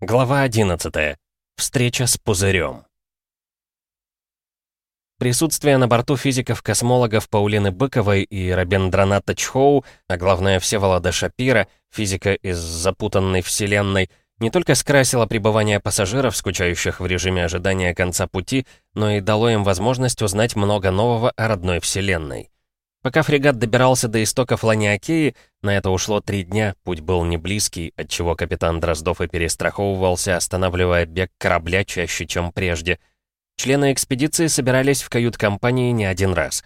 Глава 11. Встреча с пузырем. Присутствие на борту физиков-космологов Паулины Быковой и Робендраната Чхоу, а главное Всеволода Шапира, физика из запутанной вселенной, не только скрасило пребывание пассажиров, скучающих в режиме ожидания конца пути, но и дало им возможность узнать много нового о родной вселенной. Пока фрегат добирался до истоков Ланиакеи, на это ушло три дня, путь был не близкий, отчего капитан Дроздов и перестраховывался, останавливая бег корабля чаще, чем прежде. Члены экспедиции собирались в кают-компании не один раз.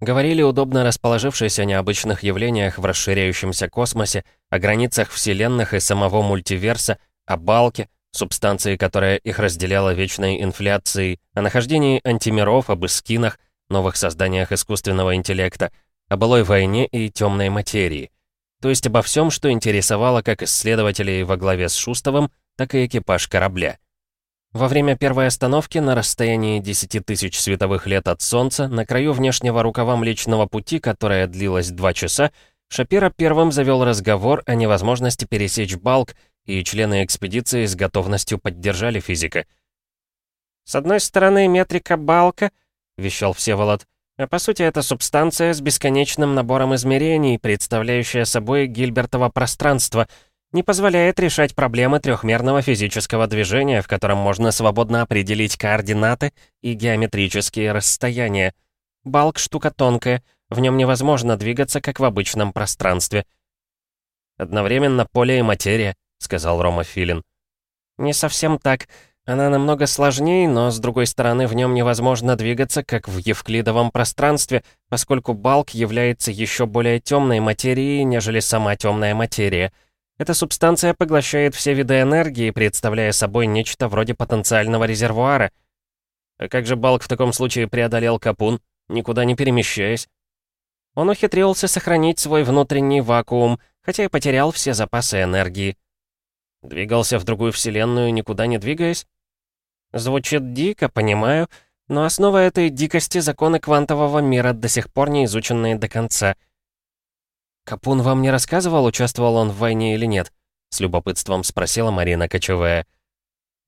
Говорили удобно расположившись о необычных явлениях в расширяющемся космосе, о границах вселенных и самого мультиверса, о балке, субстанции, которая их разделяла вечной инфляцией, о нахождении антимиров, об эскинах, новых созданиях искусственного интеллекта, о былой войне и темной материи. То есть обо всем, что интересовало как исследователей во главе с Шустовым, так и экипаж корабля. Во время первой остановки на расстоянии 10 тысяч световых лет от Солнца, на краю внешнего рукава Млечного Пути, которая длилась два часа, Шапира первым завел разговор о невозможности пересечь Балк, и члены экспедиции с готовностью поддержали физика. «С одной стороны, метрика Балка —— вещал Всеволод. «А по сути, это субстанция с бесконечным набором измерений, представляющая собой Гильбертово пространство, не позволяет решать проблемы трехмерного физического движения, в котором можно свободно определить координаты и геометрические расстояния. Балк — штука тонкая, в нем невозможно двигаться, как в обычном пространстве». «Одновременно поле и материя», — сказал Рома Филин. «Не совсем так. Она намного сложнее, но, с другой стороны, в нем невозможно двигаться, как в евклидовом пространстве, поскольку балк является еще более темной материей, нежели сама темная материя. Эта субстанция поглощает все виды энергии, представляя собой нечто вроде потенциального резервуара. А как же балк в таком случае преодолел Капун, никуда не перемещаясь? Он ухитрился сохранить свой внутренний вакуум, хотя и потерял все запасы энергии. Двигался в другую вселенную, никуда не двигаясь? Звучит дико, понимаю, но основа этой дикости — законы квантового мира, до сих пор не изученные до конца. «Капун вам не рассказывал, участвовал он в войне или нет?» — с любопытством спросила Марина Кочевая.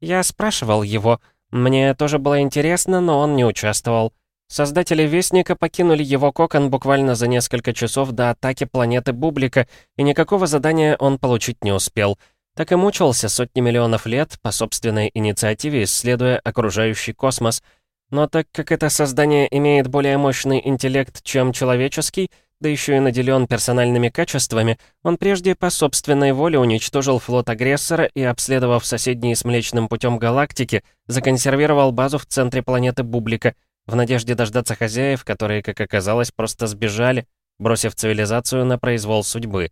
«Я спрашивал его. Мне тоже было интересно, но он не участвовал. Создатели Вестника покинули его кокон буквально за несколько часов до атаки планеты Бублика, и никакого задания он получить не успел». Так и мучился сотни миллионов лет, по собственной инициативе исследуя окружающий космос. Но так как это создание имеет более мощный интеллект, чем человеческий, да еще и наделен персональными качествами, он прежде по собственной воле уничтожил флот агрессора и, обследовав соседние с Млечным путем галактики, законсервировал базу в центре планеты Бублика, в надежде дождаться хозяев, которые, как оказалось, просто сбежали, бросив цивилизацию на произвол судьбы.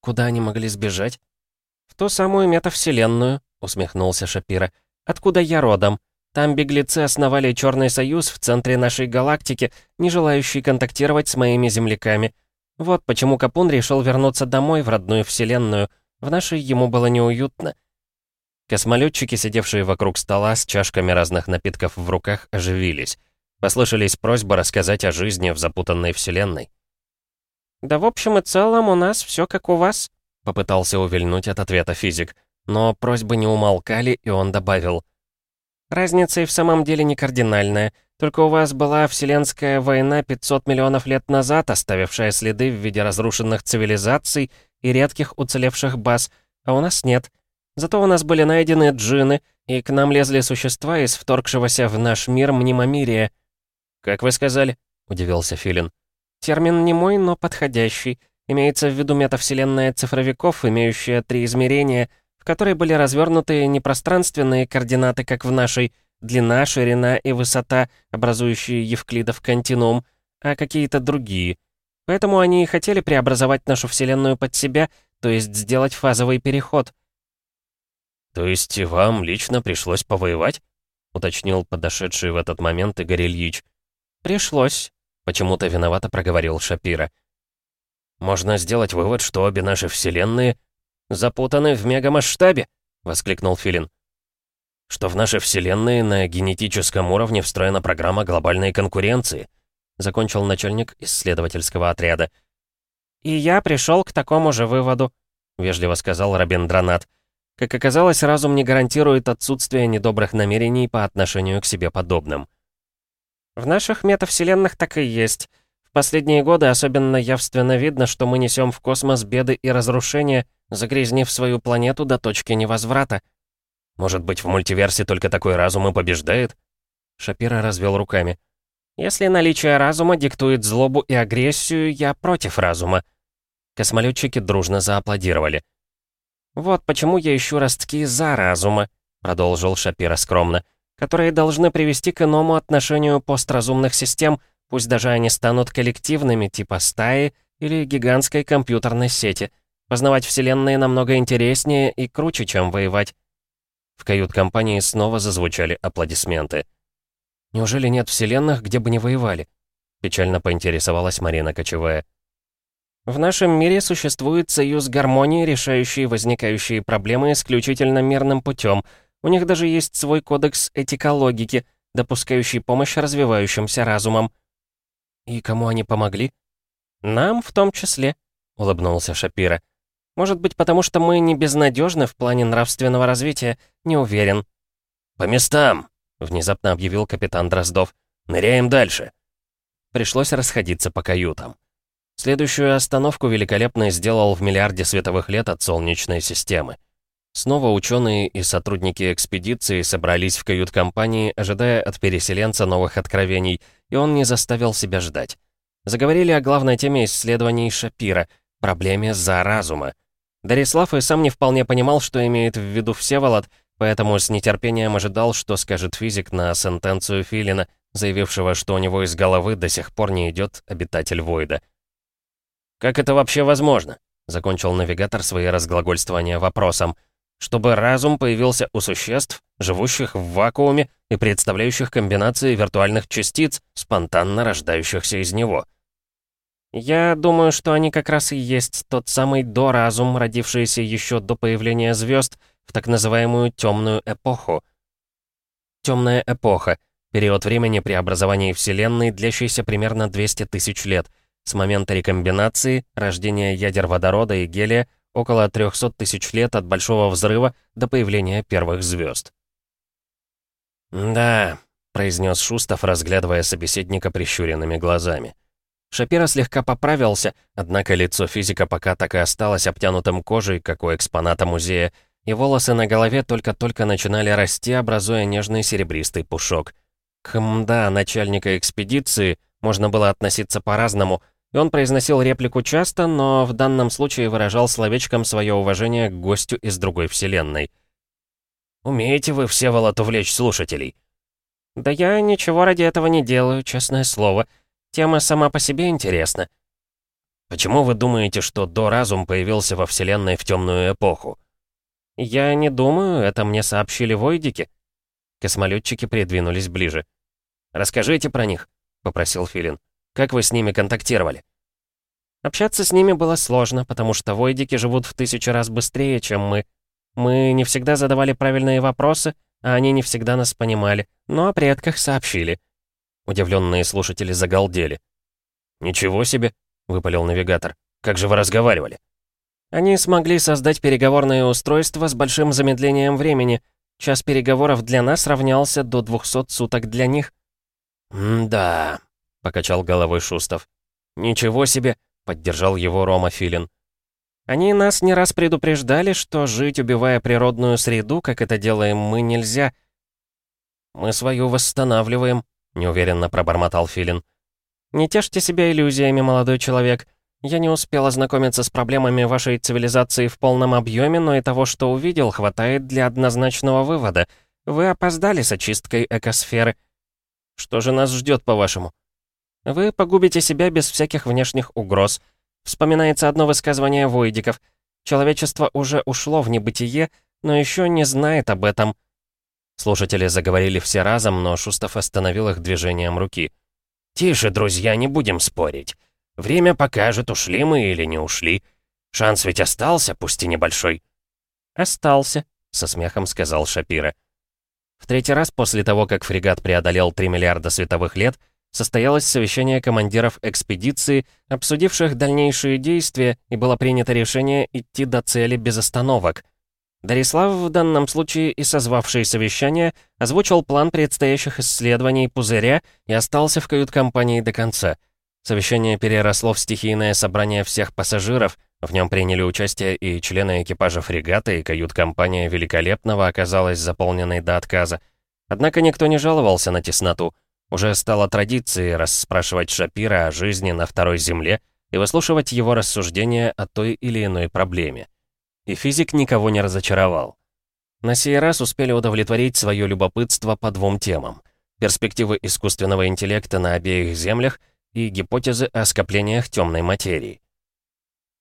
Куда они могли сбежать? «В ту самую метавселенную», — усмехнулся Шапира. «Откуда я родом? Там беглецы основали Черный Союз в центре нашей галактики, не желающий контактировать с моими земляками. Вот почему Капун решил вернуться домой, в родную вселенную. В нашей ему было неуютно». Космолетчики, сидевшие вокруг стола с чашками разных напитков в руках, оживились. Послышались просьбы рассказать о жизни в запутанной вселенной. «Да в общем и целом у нас все как у вас», Попытался увильнуть от ответа физик. Но просьбы не умолкали, и он добавил. «Разница и в самом деле не кардинальная. Только у вас была Вселенская война 500 миллионов лет назад, оставившая следы в виде разрушенных цивилизаций и редких уцелевших баз, а у нас нет. Зато у нас были найдены джины, и к нам лезли существа из вторгшегося в наш мир мнемомирия». «Как вы сказали?» — удивился Филин. «Термин не мой, но подходящий. Имеется в виду метавселенная цифровиков, имеющая три измерения, в которой были развернуты не пространственные координаты, как в нашей, длина, ширина и высота, образующие Евклидов континуум, а какие-то другие. Поэтому они и хотели преобразовать нашу Вселенную под себя, то есть сделать фазовый переход. «То есть вам лично пришлось повоевать?» — уточнил подошедший в этот момент Игорь Ильич. «Пришлось», — почему-то виновато проговорил Шапира. «Можно сделать вывод, что обе наши вселенные запутаны в мегамасштабе», — воскликнул Филин. «Что в нашей вселенной на генетическом уровне встроена программа глобальной конкуренции», — закончил начальник исследовательского отряда. «И я пришел к такому же выводу», — вежливо сказал Робиндранат. Как оказалось, разум не гарантирует отсутствие недобрых намерений по отношению к себе подобным. В наших метавселенных так и есть. В последние годы особенно явственно видно, что мы несем в космос беды и разрушения, загрязнив свою планету до точки невозврата. Может быть, в мультиверсе только такой разум и побеждает? Шапира развел руками. Если наличие разума диктует злобу и агрессию, я против разума. Космолетчики дружно зааплодировали. «Вот почему я ищу ростки за разума», — продолжил Шапира скромно, «которые должны привести к иному отношению постразумных систем, пусть даже они станут коллективными, типа стаи или гигантской компьютерной сети. Познавать вселенные намного интереснее и круче, чем воевать». В кают-компании снова зазвучали аплодисменты. «Неужели нет вселенных, где бы не воевали?» Печально поинтересовалась Марина Кочевая. В нашем мире существует союз гармонии, решающий возникающие проблемы исключительно мирным путем. У них даже есть свой кодекс этикологики, допускающий помощь развивающимся разумам. «И кому они помогли?» «Нам в том числе», — улыбнулся Шапира. «Может быть, потому что мы не безнадежны в плане нравственного развития, не уверен». «По местам!» — внезапно объявил капитан Дроздов. «Ныряем дальше!» Пришлось расходиться по каютам. Следующую остановку великолепно сделал в миллиарде световых лет от Солнечной системы. Снова ученые и сотрудники экспедиции собрались в кают-компании, ожидая от переселенца новых откровений, и он не заставил себя ждать. Заговорили о главной теме исследований Шапира — проблеме за разума. Дарислав и сам не вполне понимал, что имеет в виду Всеволод, поэтому с нетерпением ожидал, что скажет физик на сентенцию Филина, заявившего, что у него из головы до сих пор не идет обитатель Войда. «Как это вообще возможно?» — закончил навигатор свои разглагольствования вопросом. «Чтобы разум появился у существ, живущих в вакууме и представляющих комбинации виртуальных частиц, спонтанно рождающихся из него». «Я думаю, что они как раз и есть тот самый доразум, родившийся еще до появления звезд в так называемую темную эпоху». Темная эпоха — период времени преобразования Вселенной, длящийся примерно 200 тысяч лет — с момента рекомбинации, рождения ядер водорода и гелия, около 300 тысяч лет от Большого Взрыва до появления первых звезд. «Да», — произнес Шустов, разглядывая собеседника прищуренными глазами. Шапира слегка поправился, однако лицо физика пока так и осталось обтянутым кожей, как у экспоната музея, и волосы на голове только-только начинали расти, образуя нежный серебристый пушок. К мда начальника экспедиции можно было относиться по-разному, и он произносил реплику часто, но в данном случае выражал словечком свое уважение к гостю из другой вселенной. «Умеете вы, Всеволод, увлечь слушателей?» «Да я ничего ради этого не делаю, честное слово. Тема сама по себе интересна». «Почему вы думаете, что до-разум появился во Вселенной в темную эпоху?» «Я не думаю, это мне сообщили войдики». Космолетчики придвинулись ближе. «Расскажите про них», — попросил Филин. Как вы с ними контактировали?» Общаться с ними было сложно, потому что войдики живут в тысячу раз быстрее, чем мы. Мы не всегда задавали правильные вопросы, а они не всегда нас понимали, но о предках сообщили. Удивленные слушатели загалдели. «Ничего себе!» — выпалил навигатор. «Как же вы разговаривали?» Они смогли создать переговорное устройство с большим замедлением времени. Час переговоров для нас равнялся до 200 суток для них. «М-да», — покачал головой Шустов. «Ничего себе!» — поддержал его Рома Филин. «Они нас не раз предупреждали, что жить, убивая природную среду, как это делаем мы, нельзя». «Мы свою восстанавливаем», — неуверенно пробормотал Филин. «Не тешьте себя иллюзиями, молодой человек. Я не успел ознакомиться с проблемами вашей цивилизации в полном объеме, но и того, что увидел, хватает для однозначного вывода. Вы опоздали с очисткой экосферы. Что же нас ждет, по-вашему?» Вы погубите себя без всяких внешних угроз. Вспоминается одно высказывание войдиков. Человечество уже ушло в небытие, но еще не знает об этом. Слушатели заговорили все разом, но Шустов остановил их движением руки. «Тише, друзья, не будем спорить. Время покажет, ушли мы или не ушли. Шанс ведь остался, пусть и небольшой». «Остался», — со смехом сказал Шапира. В третий раз после того, как фрегат преодолел 3 миллиарда световых лет, состоялось совещание командиров экспедиции, обсудивших дальнейшие действия, и было принято решение идти до цели без остановок. Дарислав, в данном случае и созвавший совещание, озвучил план предстоящих исследований пузыря и остался в кают-компании до конца. Совещание переросло в стихийное собрание всех пассажиров, в нем приняли участие и члены экипажа фрегата, и кают-компания Великолепного оказалась заполненной до отказа. Однако никто не жаловался на тесноту. Уже стало традицией расспрашивать Шапира о жизни на Второй Земле и выслушивать его рассуждения о той или иной проблеме и физик никого не разочаровал. На сей раз успели удовлетворить свое любопытство по двум темам. Перспективы искусственного интеллекта на обеих землях и гипотезы о скоплениях темной материи.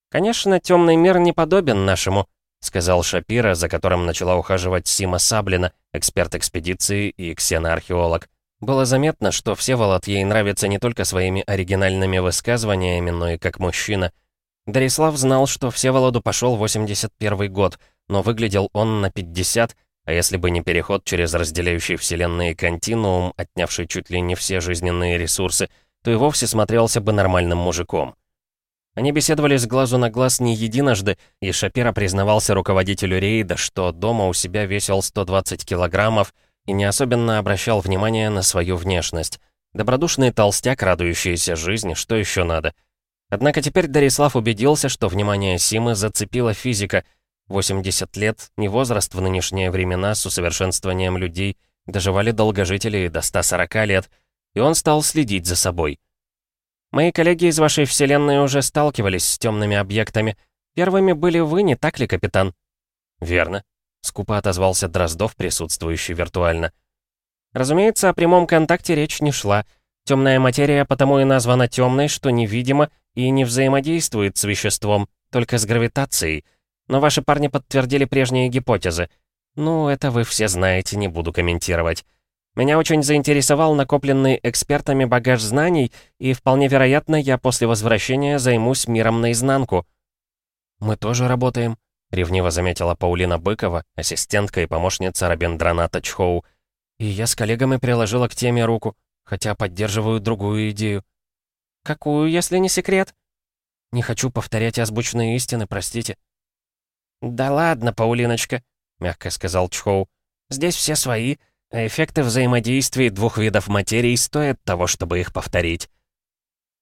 «Конечно, темный мир не подобен нашему», — сказал Шапира, за которым начала ухаживать Сима Саблина, эксперт экспедиции и ксеноархеолог. Было заметно, что Всеволод ей нравится не только своими оригинальными высказываниями, но и как мужчина — Дарислав знал, что Всеволоду пошел 81 год, но выглядел он на 50, а если бы не переход через разделяющий вселенные континуум, отнявший чуть ли не все жизненные ресурсы, то и вовсе смотрелся бы нормальным мужиком. Они беседовали с глазу на глаз не единожды, и Шапира признавался руководителю рейда, что дома у себя весил 120 килограммов и не особенно обращал внимание на свою внешность. Добродушный толстяк, радующийся жизни, что еще надо — Однако теперь Дарислав убедился, что внимание Симы зацепила физика. 80 лет — не возраст в нынешние времена с усовершенствованием людей, доживали долгожители до 140 лет, и он стал следить за собой. «Мои коллеги из вашей вселенной уже сталкивались с темными объектами. Первыми были вы, не так ли, капитан?» «Верно», — скупо отозвался Дроздов, присутствующий виртуально. «Разумеется, о прямом контакте речь не шла. Темная материя потому и названа темной, что невидима и не взаимодействует с веществом, только с гравитацией. Но ваши парни подтвердили прежние гипотезы. Ну, это вы все знаете, не буду комментировать. Меня очень заинтересовал накопленный экспертами багаж знаний, и вполне вероятно, я после возвращения займусь миром наизнанку. «Мы тоже работаем», — ревниво заметила Паулина Быкова, ассистентка и помощница Робендраната Чхоу. «И я с коллегами приложила к теме руку, хотя поддерживаю другую идею. «Какую, если не секрет?» «Не хочу повторять озвученные истины, простите». «Да ладно, Паулиночка», — мягко сказал Чхоу. «Здесь все свои, а эффекты взаимодействия двух видов материи стоят того, чтобы их повторить».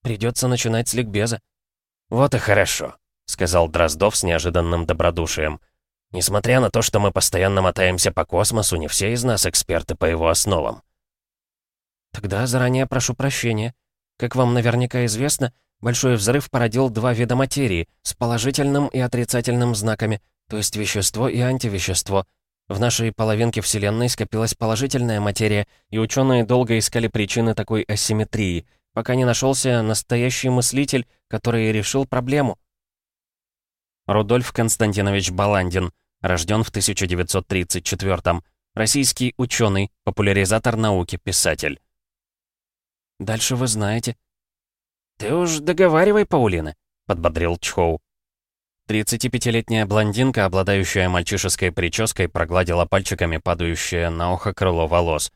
«Придется начинать с ликбеза». «Вот и хорошо», — сказал Дроздов с неожиданным добродушием. «Несмотря на то, что мы постоянно мотаемся по космосу, не все из нас эксперты по его основам». «Тогда заранее прошу прощения», как вам наверняка известно, Большой взрыв породил два вида материи с положительным и отрицательным знаками, то есть вещество и антивещество. В нашей половинке Вселенной скопилась положительная материя, и ученые долго искали причины такой асимметрии, пока не нашелся настоящий мыслитель, который решил проблему. Рудольф Константинович Баландин, рожден в 1934 -м. Российский ученый, популяризатор науки, писатель. Дальше вы знаете». «Ты уж договаривай, Паулина», — подбодрил Чхоу. 35-летняя блондинка, обладающая мальчишеской прической, прогладила пальчиками падающее на ухо крыло волос.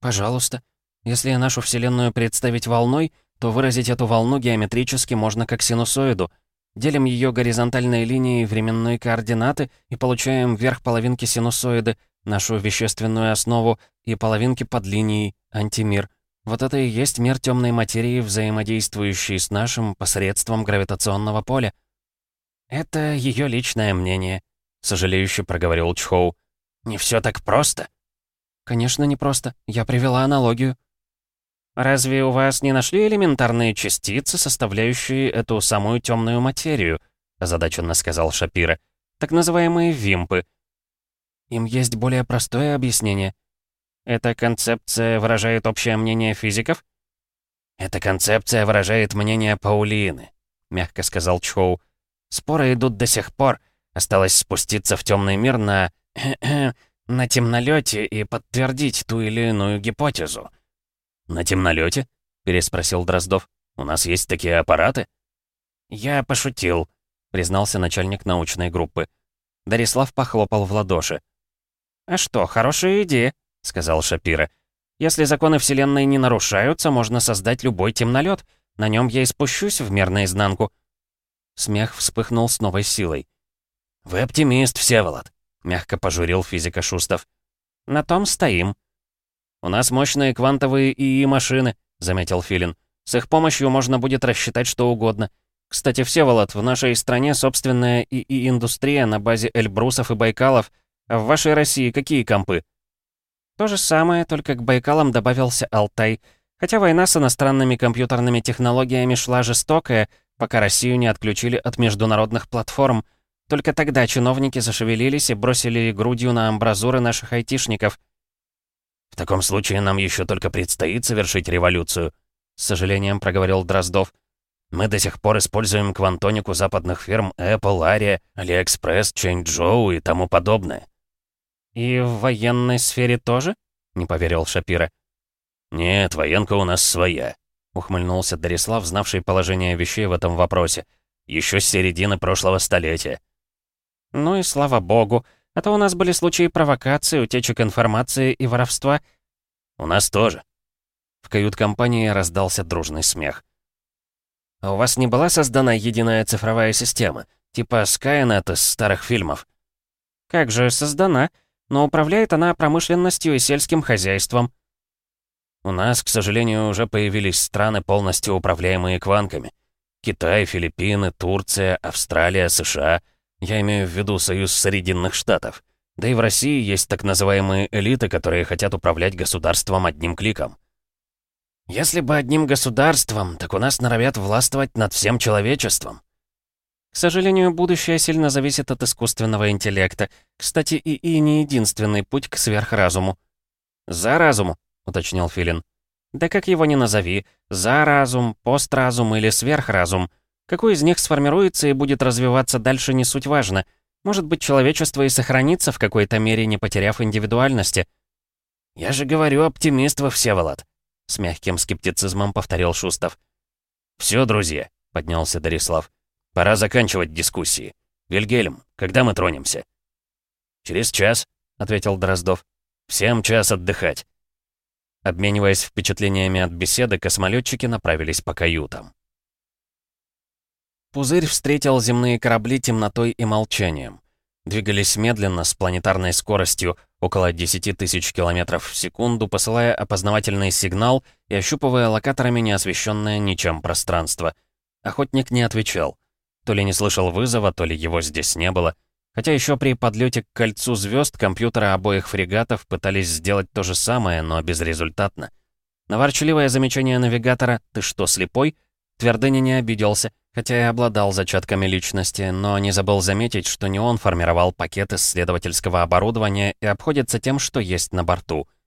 «Пожалуйста. Если нашу Вселенную представить волной, то выразить эту волну геометрически можно как синусоиду. Делим ее горизонтальной линией временной координаты и получаем верх половинки синусоиды, нашу вещественную основу, и половинки под линией, антимир — вот это и есть мир темной материи, взаимодействующий с нашим посредством гравитационного поля. Это ее личное мнение, сожалеюще проговорил Чхоу. Не все так просто. Конечно, не просто. Я привела аналогию. Разве у вас не нашли элементарные частицы, составляющие эту самую темную материю? озадаченно сказал Шапира. Так называемые вимпы. Им есть более простое объяснение. Эта концепция выражает общее мнение физиков? Эта концепция выражает мнение Паулины, мягко сказал Чоу. Споры идут до сих пор. Осталось спуститься в темный мир на... на темнолете и подтвердить ту или иную гипотезу. «На темнолете? переспросил Дроздов. «У нас есть такие аппараты?» «Я пошутил», — признался начальник научной группы. Дарислав похлопал в ладоши. «А что, хорошая идея», — сказал Шапира. «Если законы Вселенной не нарушаются, можно создать любой темнолет. На нем я и спущусь в мир наизнанку». Смех вспыхнул с новой силой. «Вы оптимист, Всеволод», — мягко пожурил физика Шустов. «На том стоим». «У нас мощные квантовые ИИ-машины», — заметил Филин. «С их помощью можно будет рассчитать что угодно. Кстати, Всеволод, в нашей стране собственная ИИ-индустрия на базе Эльбрусов и Байкалов, а в вашей России какие компы?» То же самое, только к Байкалам добавился Алтай. Хотя война с иностранными компьютерными технологиями шла жестокая, пока Россию не отключили от международных платформ. Только тогда чиновники зашевелились и бросили грудью на амбразуры наших айтишников. «В таком случае нам еще только предстоит совершить революцию», — с сожалением проговорил Дроздов. «Мы до сих пор используем квантонику западных фирм Apple, Aria, AliExpress, Changzhou и тому подобное. «И в военной сфере тоже?» — не поверил Шапира. «Нет, военка у нас своя», — ухмыльнулся Дарислав, знавший положение вещей в этом вопросе. Еще с середины прошлого столетия». «Ну и слава богу, а то у нас были случаи провокации, утечек информации и воровства». «У нас тоже». В кают-компании раздался дружный смех. «А у вас не была создана единая цифровая система, типа Skynet из старых фильмов?» «Как же создана?» но управляет она промышленностью и сельским хозяйством. У нас, к сожалению, уже появились страны, полностью управляемые кванками. Китай, Филиппины, Турция, Австралия, США. Я имею в виду Союз Срединных Штатов. Да и в России есть так называемые элиты, которые хотят управлять государством одним кликом. Если бы одним государством, так у нас норовят властвовать над всем человечеством. К сожалению, будущее сильно зависит от искусственного интеллекта. Кстати, ИИ не единственный путь к сверхразуму. «За разуму», — уточнил Филин. «Да как его ни назови, за разум, постразум или сверхразум. Какой из них сформируется и будет развиваться дальше, не суть важно. Может быть, человечество и сохранится в какой-то мере, не потеряв индивидуальности». «Я же говорю, оптимист вы, Всеволод», — с мягким скептицизмом повторил Шустов. «Все, друзья», — поднялся Дарислав. Пора заканчивать дискуссии. Вильгельм, когда мы тронемся?» «Через час», — ответил Дроздов. «Всем час отдыхать». Обмениваясь впечатлениями от беседы, космолетчики направились по каютам. Пузырь встретил земные корабли темнотой и молчанием. Двигались медленно, с планетарной скоростью, около 10 тысяч километров в секунду, посылая опознавательный сигнал и ощупывая локаторами неосвещенное ничем пространство. Охотник не отвечал. То ли не слышал вызова, то ли его здесь не было. Хотя еще при подлете к кольцу звезд компьютеры обоих фрегатов пытались сделать то же самое, но безрезультатно. На ворчливое замечание навигатора «Ты что, слепой?» Твердыня не обиделся, хотя и обладал зачатками личности, но не забыл заметить, что не он формировал пакет исследовательского оборудования и обходится тем, что есть на борту —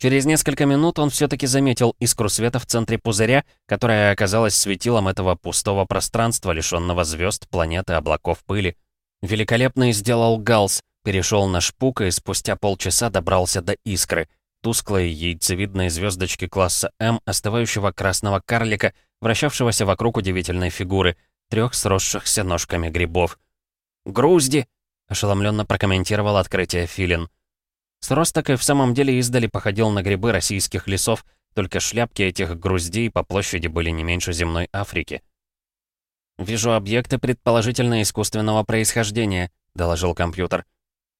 Через несколько минут он все-таки заметил искру света в центре пузыря, которая оказалась светилом этого пустого пространства, лишенного звезд, планеты, облаков пыли. Великолепный сделал галс, перешел на шпук и спустя полчаса добрался до искры, тусклой яйцевидной звездочки класса М, остывающего красного карлика, вращавшегося вокруг удивительной фигуры, трех сросшихся ножками грибов. «Грузди!» — ошеломленно прокомментировал открытие Филин. Сросток и в самом деле издали походил на грибы российских лесов, только шляпки этих груздей по площади были не меньше земной Африки. «Вижу объекты предположительно искусственного происхождения», — доложил компьютер.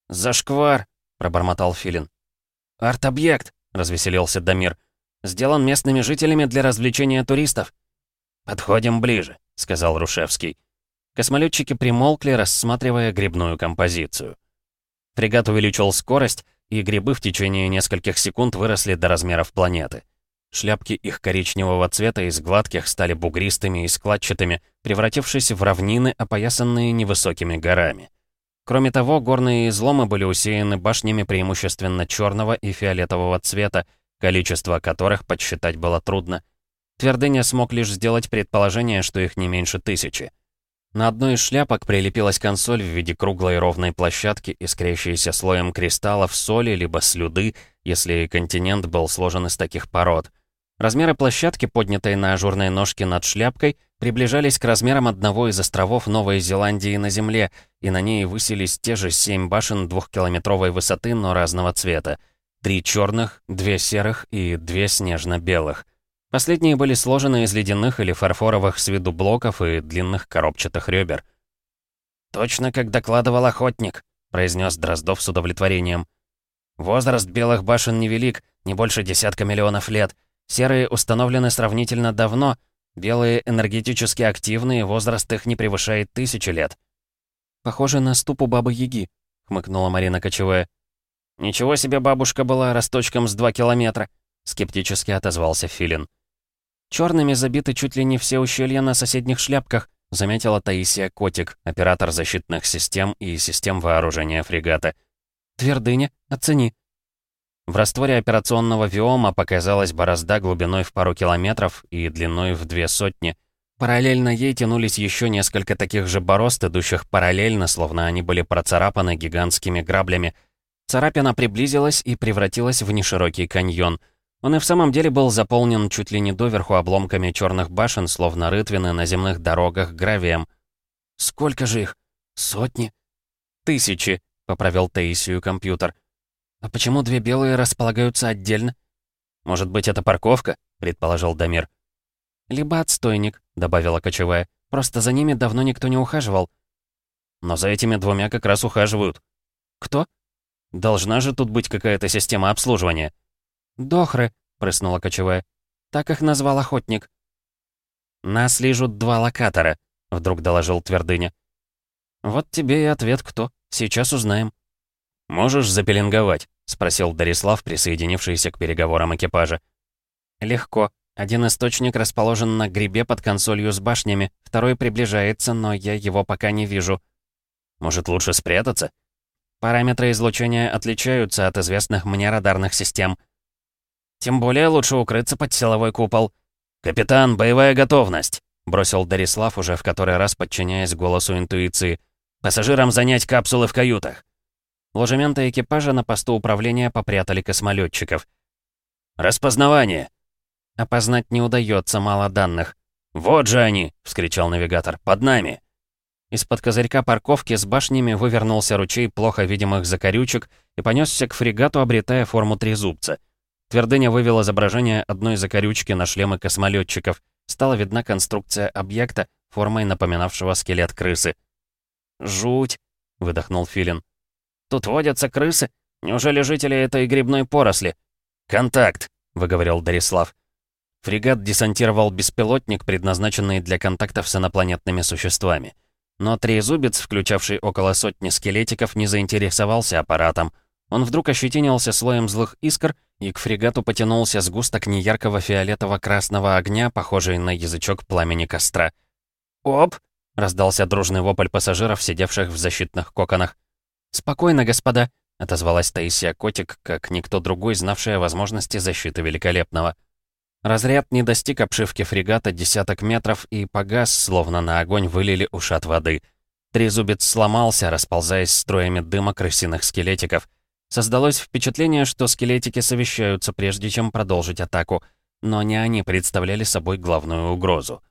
«Зашквар!» — пробормотал Филин. «Арт-объект!» — развеселился Дамир. «Сделан местными жителями для развлечения туристов». «Подходим ближе», — сказал Рушевский. Космолетчики примолкли, рассматривая грибную композицию. Фрегат увеличил скорость, и грибы в течение нескольких секунд выросли до размеров планеты. Шляпки их коричневого цвета из гладких стали бугристыми и складчатыми, превратившись в равнины, опоясанные невысокими горами. Кроме того, горные изломы были усеяны башнями преимущественно черного и фиолетового цвета, количество которых подсчитать было трудно. Твердыня смог лишь сделать предположение, что их не меньше тысячи. На одной из шляпок прилепилась консоль в виде круглой ровной площадки, искрящейся слоем кристаллов, соли либо слюды, если континент был сложен из таких пород. Размеры площадки, поднятой на ажурной ножке над шляпкой, приближались к размерам одного из островов Новой Зеландии на Земле, и на ней высились те же семь башен двухкилометровой высоты, но разного цвета. Три черных, две серых и две снежно-белых. Последние были сложены из ледяных или фарфоровых с виду блоков и длинных коробчатых ребер. «Точно, как докладывал охотник», — произнес Дроздов с удовлетворением. «Возраст белых башен невелик, не больше десятка миллионов лет. Серые установлены сравнительно давно, белые энергетически активные, возраст их не превышает тысячи лет». «Похоже на ступу Бабы-Яги», — хмыкнула Марина Кочевая. «Ничего себе бабушка была росточком с два километра», — скептически отозвался Филин. Черными забиты чуть ли не все ущелья на соседних шляпках», — заметила Таисия Котик, оператор защитных систем и систем вооружения фрегата. «Твердыня, оцени». В растворе операционного виома показалась борозда глубиной в пару километров и длиной в две сотни. Параллельно ей тянулись еще несколько таких же борозд, идущих параллельно, словно они были процарапаны гигантскими граблями. Царапина приблизилась и превратилась в неширокий каньон — он и в самом деле был заполнен чуть ли не доверху обломками черных башен, словно рытвины на земных дорогах гравием. «Сколько же их? Сотни?» «Тысячи», — поправил Таисию компьютер. «А почему две белые располагаются отдельно?» «Может быть, это парковка?» — предположил Дамир. «Либо отстойник», — добавила кочевая. «Просто за ними давно никто не ухаживал». «Но за этими двумя как раз ухаживают». «Кто?» «Должна же тут быть какая-то система обслуживания». «Дохры», — прыснула кочевая. «Так их назвал охотник». «Нас лижут два локатора», — вдруг доложил Твердыня. «Вот тебе и ответ кто. Сейчас узнаем». «Можешь запеленговать?» — спросил Дарислав, присоединившийся к переговорам экипажа. «Легко. Один источник расположен на грибе под консолью с башнями, второй приближается, но я его пока не вижу». «Может, лучше спрятаться?» «Параметры излучения отличаются от известных мне радарных систем», тем более лучше укрыться под силовой купол. «Капитан, боевая готовность!» — бросил Дарислав, уже в который раз подчиняясь голосу интуиции. «Пассажирам занять капсулы в каютах!» Ложементы экипажа на посту управления попрятали космолетчиков. «Распознавание!» «Опознать не удается, мало данных». «Вот же они!» — вскричал навигатор. «Под нами!» Из-под козырька парковки с башнями вывернулся ручей плохо видимых закорючек и понесся к фрегату, обретая форму трезубца. Твердыня вывел изображение одной закорючки на шлемы космолетчиков. Стала видна конструкция объекта, формой напоминавшего скелет крысы. «Жуть!» — выдохнул Филин. «Тут водятся крысы? Неужели жители этой грибной поросли?» «Контакт!» — выговорил Дарислав. Фрегат десантировал беспилотник, предназначенный для контактов с инопланетными существами. Но Триезубец, включавший около сотни скелетиков, не заинтересовался аппаратом — он вдруг ощетинился слоем злых искр, и к фрегату потянулся сгусток неяркого фиолетово-красного огня, похожий на язычок пламени костра. «Оп!» — раздался дружный вопль пассажиров, сидевших в защитных коконах. «Спокойно, господа!» — отозвалась Таисия Котик, как никто другой, знавшая возможности защиты Великолепного. Разряд не достиг обшивки фрегата десяток метров и погас, словно на огонь вылили ушат воды. Трезубец сломался, расползаясь строями дыма крысиных скелетиков — Создалось впечатление, что скелетики совещаются, прежде чем продолжить атаку, но не они представляли собой главную угрозу.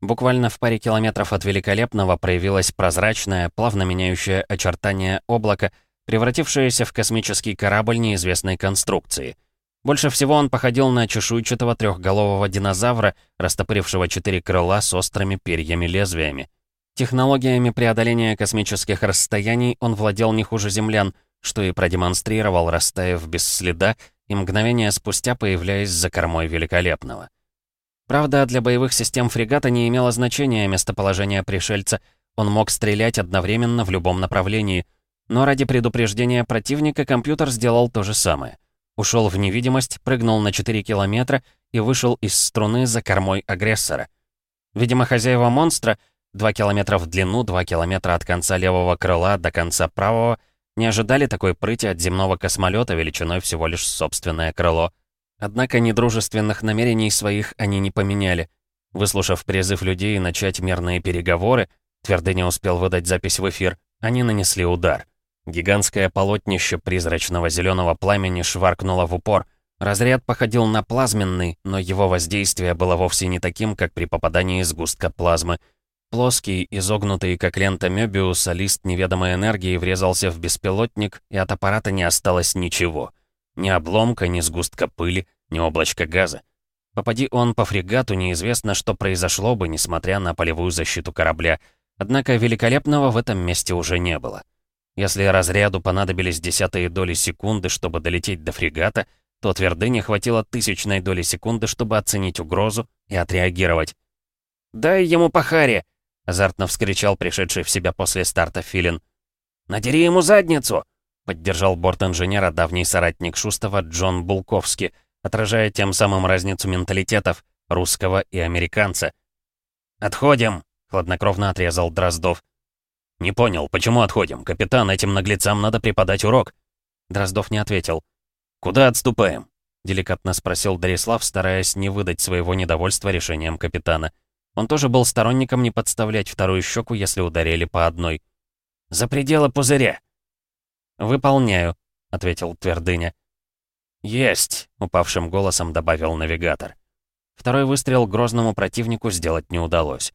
Буквально в паре километров от Великолепного проявилось прозрачное, плавно меняющее очертание облака, превратившееся в космический корабль неизвестной конструкции. Больше всего он походил на чешуйчатого трехголового динозавра, растопырившего четыре крыла с острыми перьями-лезвиями. Технологиями преодоления космических расстояний он владел не хуже землян — что и продемонстрировал, растаяв без следа и мгновение спустя появляясь за кормой Великолепного. Правда, для боевых систем фрегата не имело значения местоположение пришельца, он мог стрелять одновременно в любом направлении, но ради предупреждения противника компьютер сделал то же самое. Ушел в невидимость, прыгнул на 4 километра и вышел из струны за кормой агрессора. Видимо, хозяева монстра, 2 километра в длину, 2 километра от конца левого крыла до конца правого, не ожидали такой прыти от земного космолета величиной всего лишь собственное крыло. Однако недружественных намерений своих они не поменяли. Выслушав призыв людей начать мирные переговоры, Твердыня успел выдать запись в эфир, они нанесли удар. Гигантское полотнище призрачного зеленого пламени шваркнуло в упор. Разряд походил на плазменный, но его воздействие было вовсе не таким, как при попадании сгустка плазмы — Плоский, изогнутый, как лента Мёбиуса, лист неведомой энергии врезался в беспилотник, и от аппарата не осталось ничего. Ни обломка, ни сгустка пыли, ни облачка газа. Попади он по фрегату, неизвестно, что произошло бы, несмотря на полевую защиту корабля. Однако великолепного в этом месте уже не было. Если разряду понадобились десятые доли секунды, чтобы долететь до фрегата, то твердыне хватило тысячной доли секунды, чтобы оценить угрозу и отреагировать. «Дай ему по харе!» — азартно вскричал пришедший в себя после старта Филин. «Надери ему задницу!» — поддержал борт-инженера давний соратник Шустова Джон Булковский, отражая тем самым разницу менталитетов русского и американца. «Отходим!» — хладнокровно отрезал Дроздов. «Не понял, почему отходим? Капитан, этим наглецам надо преподать урок». Дроздов не ответил. «Куда отступаем?» — деликатно спросил Дарислав, стараясь не выдать своего недовольства решением капитана. Он тоже был сторонником не подставлять вторую щеку, если ударили по одной. «За пределы пузыря!» «Выполняю», — ответил Твердыня. «Есть!» — упавшим голосом добавил навигатор. Второй выстрел грозному противнику сделать не удалось.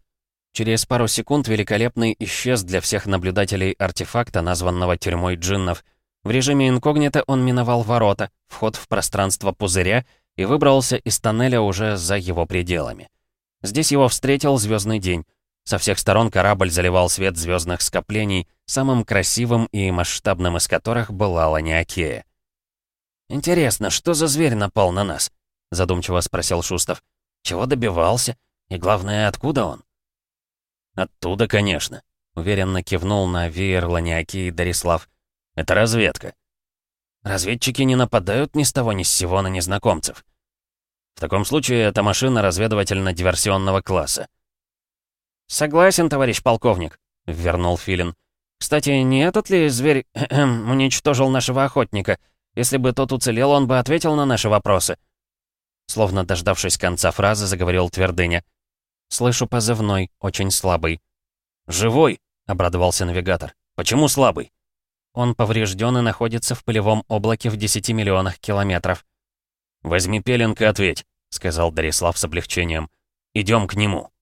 Через пару секунд великолепный исчез для всех наблюдателей артефакта, названного тюрьмой джиннов. В режиме инкогнито он миновал ворота, вход в пространство пузыря и выбрался из тоннеля уже за его пределами. Здесь его встретил звездный день. Со всех сторон корабль заливал свет звездных скоплений, самым красивым и масштабным из которых была Ланиакея. «Интересно, что за зверь напал на нас?» — задумчиво спросил Шустов. «Чего добивался? И главное, откуда он?» «Оттуда, конечно», — уверенно кивнул на веер Ланиакеи Дарислав. «Это разведка». «Разведчики не нападают ни с того ни с сего на незнакомцев». «В таком случае это машина разведывательно-диверсионного класса». «Согласен, товарищ полковник», — вернул Филин. «Кстати, не этот ли зверь уничтожил нашего охотника?» Если бы тот уцелел, он бы ответил на наши вопросы». Словно дождавшись конца фразы, заговорил Твердыня. «Слышу позывной, очень слабый». «Живой?» — обрадовался навигатор. «Почему слабый?» Он поврежден и находится в пылевом облаке в 10 миллионах километров. «Возьми пеленг и ответь», — сказал Дарислав с облегчением. «Идем к нему».